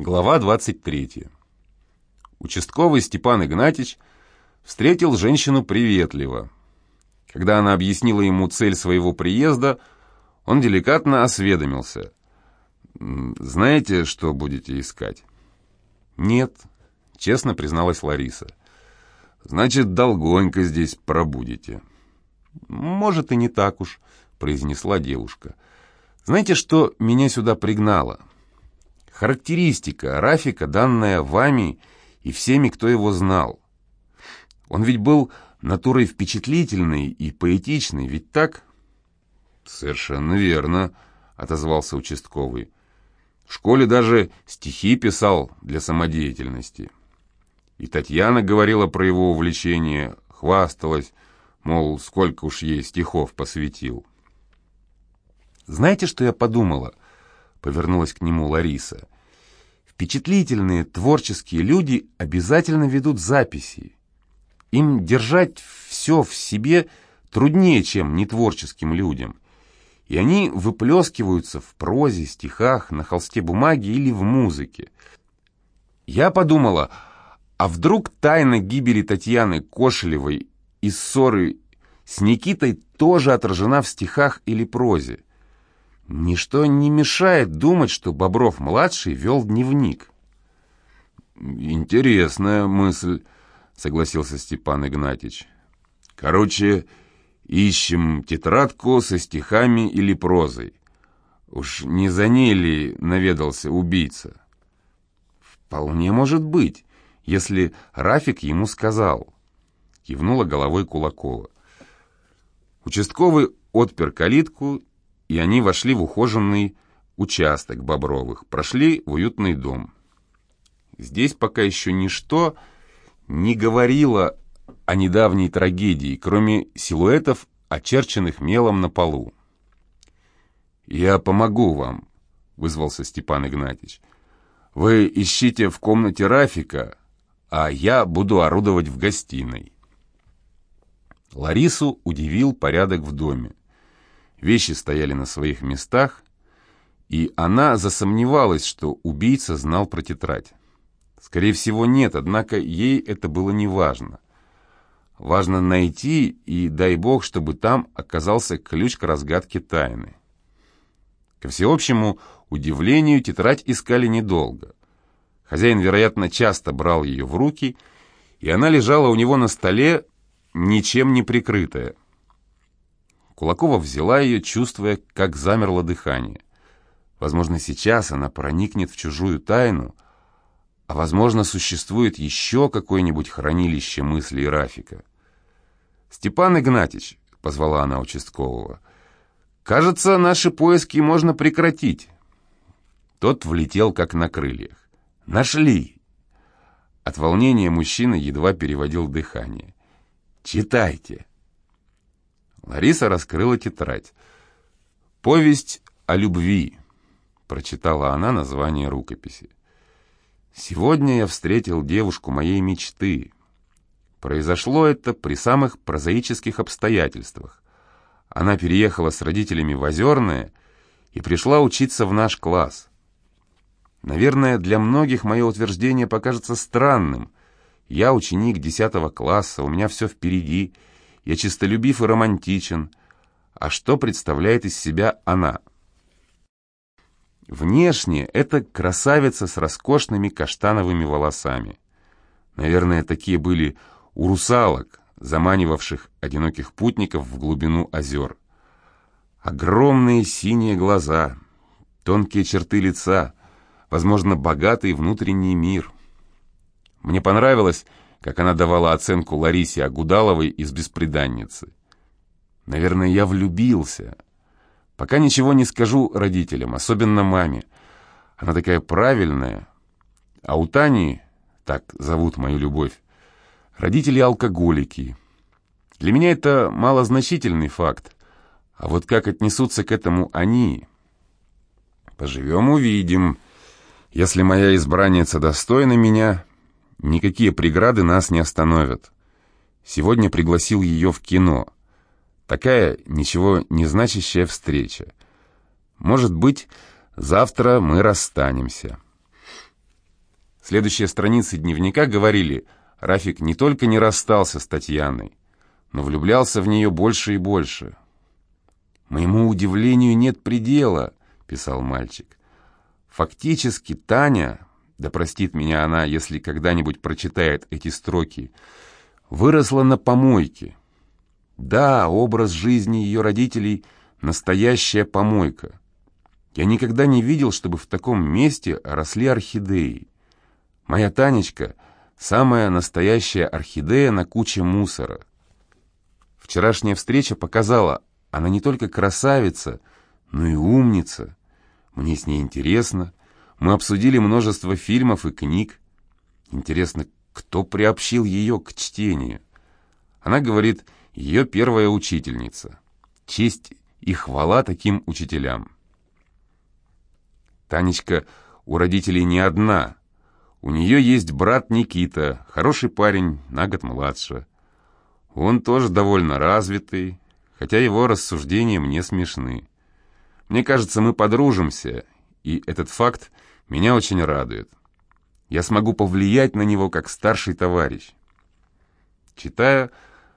Глава 23. Участковый Степан Игнатьич встретил женщину приветливо. Когда она объяснила ему цель своего приезда, он деликатно осведомился. «Знаете, что будете искать?» «Нет», — честно призналась Лариса. «Значит, долгонько здесь пробудете». «Может, и не так уж», — произнесла девушка. «Знаете, что меня сюда пригнало?» Характеристика Рафика, данная вами и всеми, кто его знал. Он ведь был натурой впечатлительной и поэтичной, ведь так? Совершенно верно, отозвался участковый. В школе даже стихи писал для самодеятельности. И Татьяна говорила про его увлечение, хвасталась, мол, сколько уж ей стихов посвятил. Знаете, что я подумала? —— повернулась к нему Лариса. «Впечатлительные творческие люди обязательно ведут записи. Им держать все в себе труднее, чем нетворческим людям. И они выплескиваются в прозе, стихах, на холсте бумаги или в музыке. Я подумала, а вдруг тайна гибели Татьяны Кошелевой и ссоры с Никитой тоже отражена в стихах или прозе? Ничто не мешает думать, что Бобров-младший вел дневник. «Интересная мысль», — согласился Степан Игнатьич. «Короче, ищем тетрадку со стихами или прозой. Уж не за ней ли наведался убийца?» «Вполне может быть, если Рафик ему сказал», — кивнула головой Кулакова. Участковый отпер калитку и они вошли в ухоженный участок Бобровых, прошли в уютный дом. Здесь пока еще ничто не говорило о недавней трагедии, кроме силуэтов, очерченных мелом на полу. «Я помогу вам», — вызвался Степан Игнатьич. «Вы ищите в комнате Рафика, а я буду орудовать в гостиной». Ларису удивил порядок в доме. Вещи стояли на своих местах, и она засомневалась, что убийца знал про тетрадь. Скорее всего, нет, однако ей это было не важно. Важно найти, и дай бог, чтобы там оказался ключ к разгадке тайны. Ко всеобщему удивлению, тетрадь искали недолго. Хозяин, вероятно, часто брал ее в руки, и она лежала у него на столе, ничем не прикрытая. Кулакова взяла ее, чувствуя, как замерло дыхание. Возможно, сейчас она проникнет в чужую тайну, а, возможно, существует еще какое-нибудь хранилище мыслей Рафика. «Степан Игнатьич», — позвала она участкового, — «кажется, наши поиски можно прекратить». Тот влетел, как на крыльях. «Нашли!» От волнения мужчина едва переводил дыхание. «Читайте!» Лариса раскрыла тетрадь. «Повесть о любви», — прочитала она название рукописи. «Сегодня я встретил девушку моей мечты. Произошло это при самых прозаических обстоятельствах. Она переехала с родителями в Озерное и пришла учиться в наш класс. Наверное, для многих мое утверждение покажется странным. Я ученик десятого класса, у меня все впереди — я чистолюбив и романтичен. А что представляет из себя она? Внешне это красавица с роскошными каштановыми волосами. Наверное, такие были у русалок, заманивавших одиноких путников в глубину озер. Огромные синие глаза, тонкие черты лица, возможно, богатый внутренний мир. Мне понравилось, как она давала оценку Ларисе Агудаловой из «Беспреданницы». Наверное, я влюбился. Пока ничего не скажу родителям, особенно маме. Она такая правильная. А у Тани, так зовут мою любовь, родители алкоголики. Для меня это малозначительный факт. А вот как отнесутся к этому они? Поживем, увидим. Если моя избранница достойна меня, Никакие преграды нас не остановят. Сегодня пригласил ее в кино. Такая ничего не значащая встреча. Может быть, завтра мы расстанемся. Следующие страницы дневника говорили, Рафик не только не расстался с Татьяной, но влюблялся в нее больше и больше. «Моему удивлению нет предела», — писал мальчик. «Фактически Таня, да простит меня она, если когда-нибудь прочитает эти строки, выросла на помойке. Да, образ жизни ее родителей — настоящая помойка. Я никогда не видел, чтобы в таком месте росли орхидеи. Моя Танечка — самая настоящая орхидея на куче мусора. Вчерашняя встреча показала, она не только красавица, но и умница. Мне с ней интересно. Мы обсудили множество фильмов и книг. Интересно, кто приобщил ее к чтению? Она говорит, ее первая учительница. Честь и хвала таким учителям. Танечка у родителей не одна. У нее есть брат Никита, хороший парень, на год младше. Он тоже довольно развитый, хотя его рассуждения мне смешны. Мне кажется, мы подружимся, и этот факт меня очень радует. Я смогу повлиять на него как старший товарищ. Читая,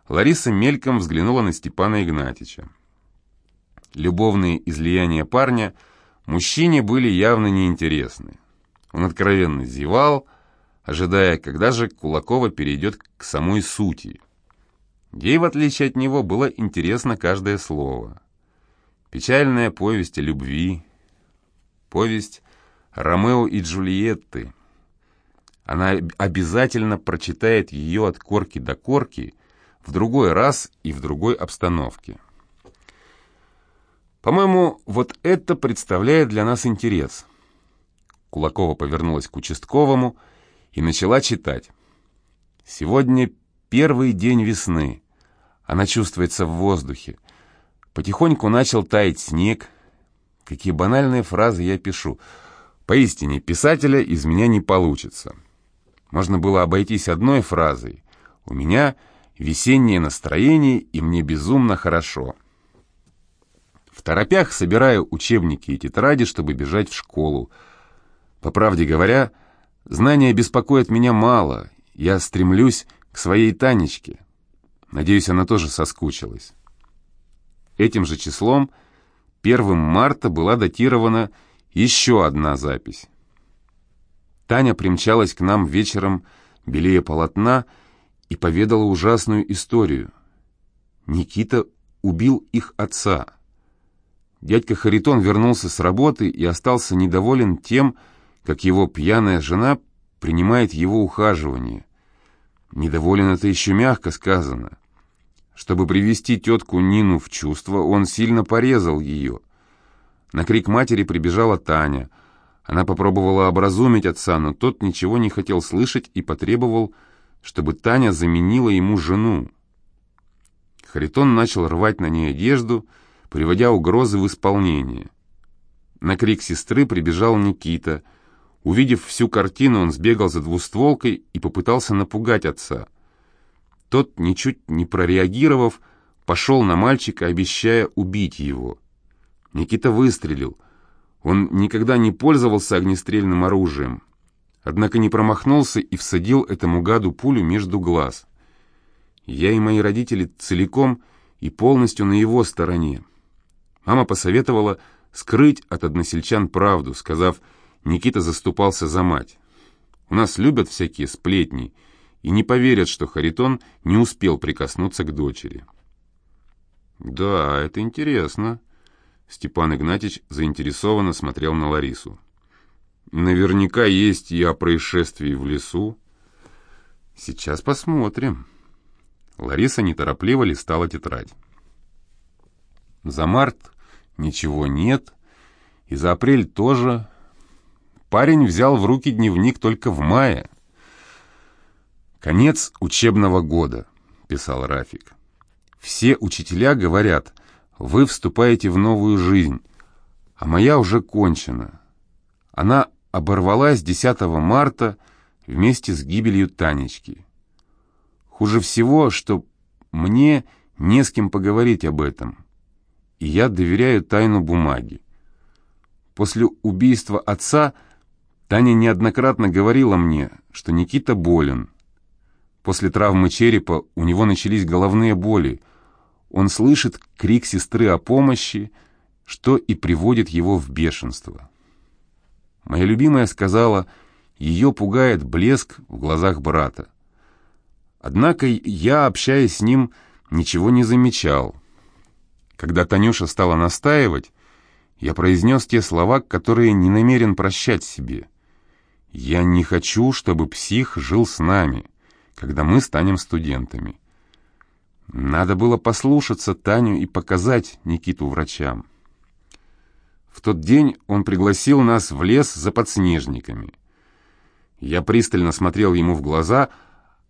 Лариса мельком взглянула на Степана Игнатьича. Любовные излияния парня мужчине были явно неинтересны. Он откровенно зевал, ожидая, когда же Кулакова перейдет к самой сути. Ей, в отличие от него, было интересно каждое слово. Печальная повесть о любви, повесть Ромео и Джульетты. Она обязательно прочитает ее от корки до корки в другой раз и в другой обстановке. По-моему, вот это представляет для нас интерес. Кулакова повернулась к участковому и начала читать. Сегодня первый день весны. Она чувствуется в воздухе. Потихоньку начал таять снег. Какие банальные фразы я пишу. Поистине, писателя из меня не получится. Можно было обойтись одной фразой. У меня весеннее настроение, и мне безумно хорошо. В торопях собираю учебники и тетради, чтобы бежать в школу. По правде говоря, знания беспокоят меня мало. Я стремлюсь к своей Танечке. Надеюсь, она тоже соскучилась. Этим же числом, 1 марта, была датирована еще одна запись. Таня примчалась к нам вечером, белее полотна, и поведала ужасную историю. Никита убил их отца. Дядька Харитон вернулся с работы и остался недоволен тем, как его пьяная жена принимает его ухаживание. Недоволен это еще мягко сказано. Чтобы привести тетку Нину в чувство, он сильно порезал ее. На крик матери прибежала Таня. Она попробовала образумить отца, но тот ничего не хотел слышать и потребовал, чтобы Таня заменила ему жену. Харитон начал рвать на ней одежду, приводя угрозы в исполнение. На крик сестры прибежал Никита. Увидев всю картину, он сбегал за двустволкой и попытался напугать отца — тот, ничуть не прореагировав, пошел на мальчика, обещая убить его. Никита выстрелил. Он никогда не пользовался огнестрельным оружием, однако не промахнулся и всадил этому гаду пулю между глаз. Я и мои родители целиком и полностью на его стороне. Мама посоветовала скрыть от односельчан правду, сказав, Никита заступался за мать. У нас любят всякие сплетни — и не поверят, что Харитон не успел прикоснуться к дочери. «Да, это интересно», — Степан Игнатьич заинтересованно смотрел на Ларису. «Наверняка есть и о происшествии в лесу». «Сейчас посмотрим». Лариса неторопливо листала тетрадь. За март ничего нет, и за апрель тоже. Парень взял в руки дневник только в мае. «Конец учебного года», — писал Рафик. «Все учителя говорят, вы вступаете в новую жизнь, а моя уже кончена. Она оборвалась 10 марта вместе с гибелью Танечки. Хуже всего, что мне не с кем поговорить об этом, и я доверяю тайну бумаги. После убийства отца Таня неоднократно говорила мне, что Никита болен. После травмы черепа у него начались головные боли. Он слышит крик сестры о помощи, что и приводит его в бешенство. Моя любимая сказала, ее пугает блеск в глазах брата. Однако я, общаясь с ним, ничего не замечал. Когда Танюша стала настаивать, я произнес те слова, которые не намерен прощать себе. Я не хочу, чтобы псих жил с нами, когда мы станем студентами. Надо было послушаться Таню и показать Никиту врачам. В тот день он пригласил нас в лес за подснежниками. Я пристально смотрел ему в глаза,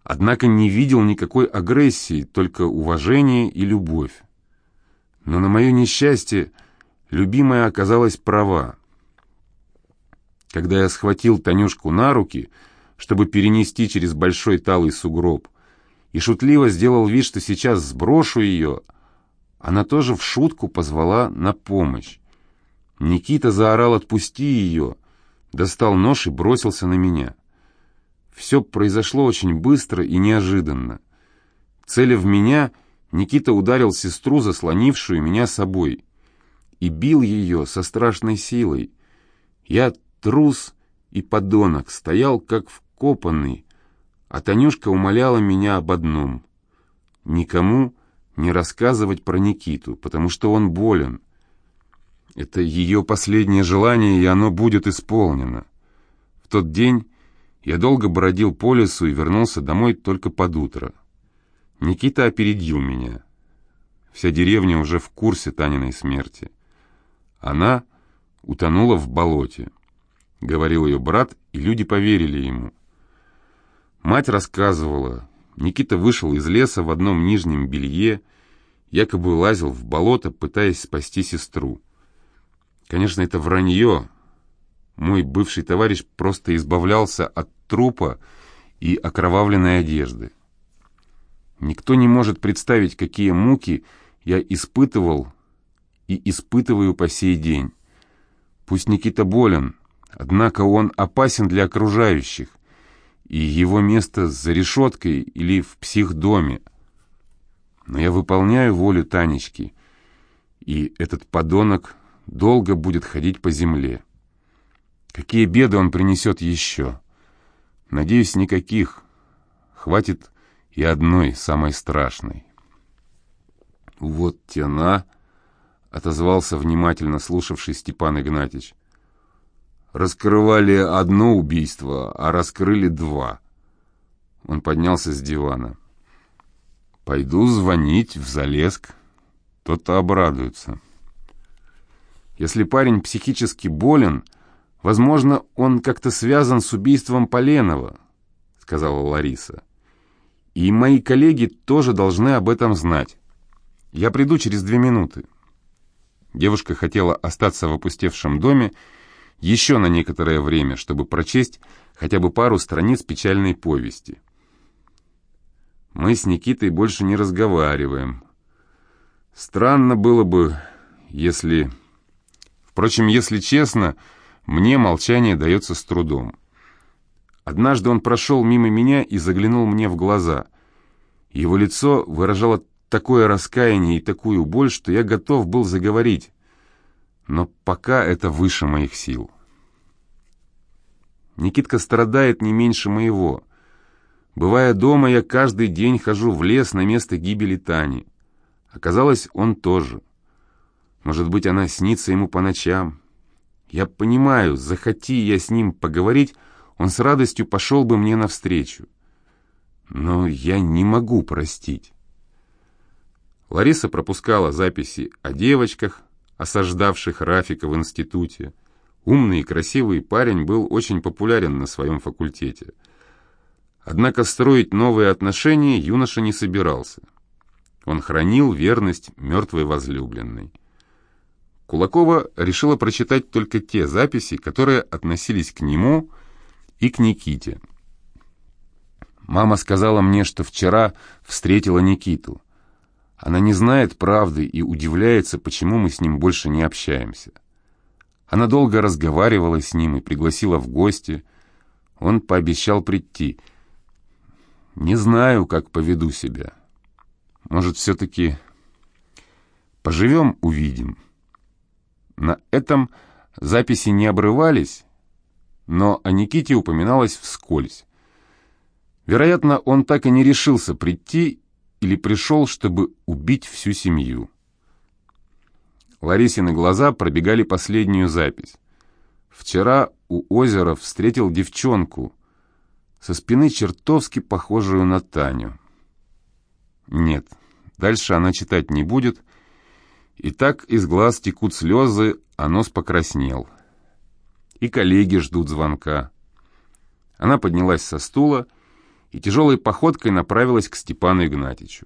однако не видел никакой агрессии, только уважение и любовь. Но на мое несчастье любимая оказалась права. Когда я схватил Танюшку на руки, чтобы перенести через большой талый сугроб, и шутливо сделал вид, что сейчас сброшу ее, она тоже в шутку позвала на помощь. Никита заорал «Отпусти ее!», достал нож и бросился на меня. Все произошло очень быстро и неожиданно. Целя в меня, Никита ударил сестру, заслонившую меня собой, и бил ее со страшной силой. Я трус и подонок, стоял как вкопанный, а Танюшка умоляла меня об одном — никому не рассказывать про Никиту, потому что он болен. Это ее последнее желание, и оно будет исполнено. В тот день я долго бродил по лесу и вернулся домой только под утро. Никита опередил меня. Вся деревня уже в курсе Таниной смерти. Она утонула в болоте. — говорил ее брат, и люди поверили ему. Мать рассказывала, Никита вышел из леса в одном нижнем белье, якобы лазил в болото, пытаясь спасти сестру. Конечно, это вранье. Мой бывший товарищ просто избавлялся от трупа и окровавленной одежды. Никто не может представить, какие муки я испытывал и испытываю по сей день. Пусть Никита болен, Однако он опасен для окружающих, и его место за решеткой или в психдоме. Но я выполняю волю Танечки, и этот подонок долго будет ходить по земле. Какие беды он принесет еще? Надеюсь, никаких. Хватит и одной, самой страшной. «Вот тена!» — отозвался внимательно слушавший Степан Игнатьич раскрывали одно убийство, а раскрыли два. Он поднялся с дивана. «Пойду звонить в Залеск. Тот-то обрадуется. Если парень психически болен, возможно, он как-то связан с убийством Поленова», — сказала Лариса. «И мои коллеги тоже должны об этом знать. Я приду через две минуты». Девушка хотела остаться в опустевшем доме, еще на некоторое время, чтобы прочесть хотя бы пару страниц печальной повести. Мы с Никитой больше не разговариваем. Странно было бы, если... Впрочем, если честно, мне молчание дается с трудом. Однажды он прошел мимо меня и заглянул мне в глаза. Его лицо выражало такое раскаяние и такую боль, что я готов был заговорить но пока это выше моих сил. Никитка страдает не меньше моего. Бывая дома, я каждый день хожу в лес на место гибели Тани. Оказалось, он тоже. Может быть, она снится ему по ночам. Я понимаю, захоти я с ним поговорить, он с радостью пошел бы мне навстречу. Но я не могу простить. Лариса пропускала записи о девочках, осаждавших Рафика в институте. Умный и красивый парень был очень популярен на своем факультете. Однако строить новые отношения юноша не собирался. Он хранил верность мертвой возлюбленной. Кулакова решила прочитать только те записи, которые относились к нему и к Никите. Мама сказала мне, что вчера встретила Никиту. Она не знает правды и удивляется, почему мы с ним больше не общаемся. Она долго разговаривала с ним и пригласила в гости. Он пообещал прийти. Не знаю, как поведу себя. Может, все-таки поживем, увидим. На этом записи не обрывались, но о Никите упоминалось вскользь. Вероятно, он так и не решился прийти или пришел, чтобы убить всю семью. Ларисины глаза пробегали последнюю запись. Вчера у озера встретил девчонку, со спины чертовски похожую на Таню. Нет, дальше она читать не будет, и так из глаз текут слезы, а нос покраснел. И коллеги ждут звонка. Она поднялась со стула и тяжелой походкой направилась к Степану Игнатьичу.